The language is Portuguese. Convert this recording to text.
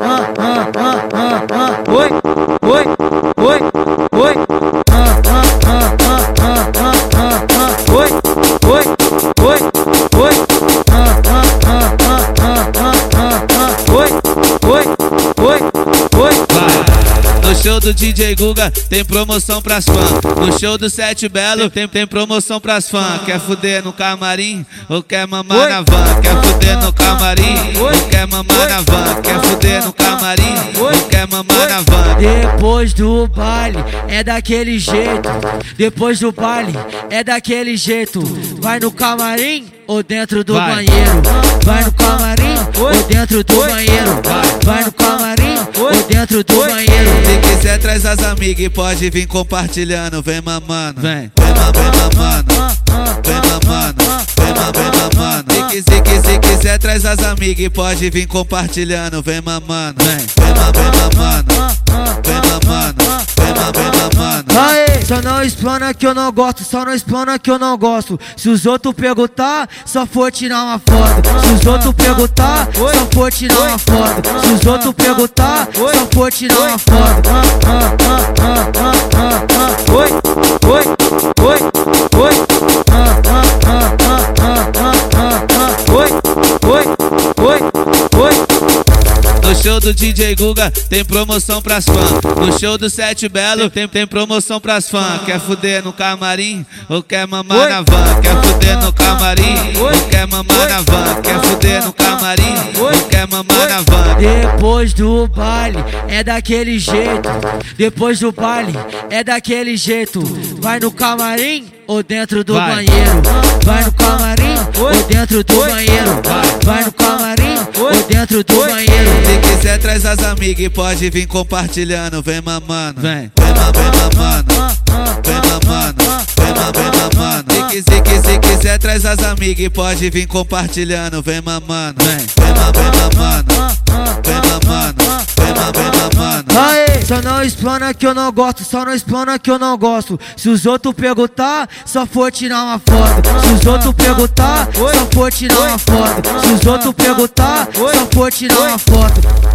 あああ do DJ Guga tem promoção pras fãs. No show do Sete Belo tem, tem promoção pras fãs. Quer fuder no camarim ou quer mamar Oi. na van? Quer fuder no camarim ou quer mamar na van? Quer fuder no camarim ou quer mamar na van? Depois do baile é daquele jeito. Depois do baile é daquele jeito. Vai no camarim ou dentro do Vai. banheiro. Vai no camarim ou dentro do banheiro. Vai no camarim ou dentro do banheiro. Se quiser, traz as amigas e pode vir compartilhando. Vem mamando, Vem. vem, ma- vem mamando. Vem mamando, vem, ma- vem mamando. Se, qui- se, qui- se quiser, traz as amigas e pode vir compartilhando. Vem mamando, Vem. vem, ma- vem mamando. Vem mamando, explana que eu não gosto, só não explana que eu não gosto. Se os outros perguntar, só for tirar uma foto. Se os outros perguntar, só for tirar uma foto. Se os outros perguntar, só for tirar uma foto. Show do DJ Guga tem promoção pras fãs. No show do Sete Belo tem, tem promoção pras fãs. Quer fuder no camarim ou quer mamar Oi. na van? Quer fuder no camarim ou quer mamar na van? Quer fuder no camarim ou quer mamar na van? Depois do baile é daquele jeito. Depois do baile é daquele jeito. Vai no camarim ou dentro do Vai. banheiro. Vai no camarim ou dentro do banheiro. Vai no camarim ou dentro do banheiro. Se quiser, traz as amigas e pode vir compartilhando. Vem mamando, Vem. vem, ma- vem mamando. Vem mamando, vem, ma- vem mamando. Se, qui- se, qui- se quiser, traz as amigas e pode vir compartilhando. Vem mamando, Vem. vem, ma- vem mamando. Explana que eu não gosto, só não explana que eu não gosto. Se os outros perguntar, só for tirar uma foto. Se os outros perguntar, só for tirar uma foto. Se os outros perguntar, só for tirar uma foto.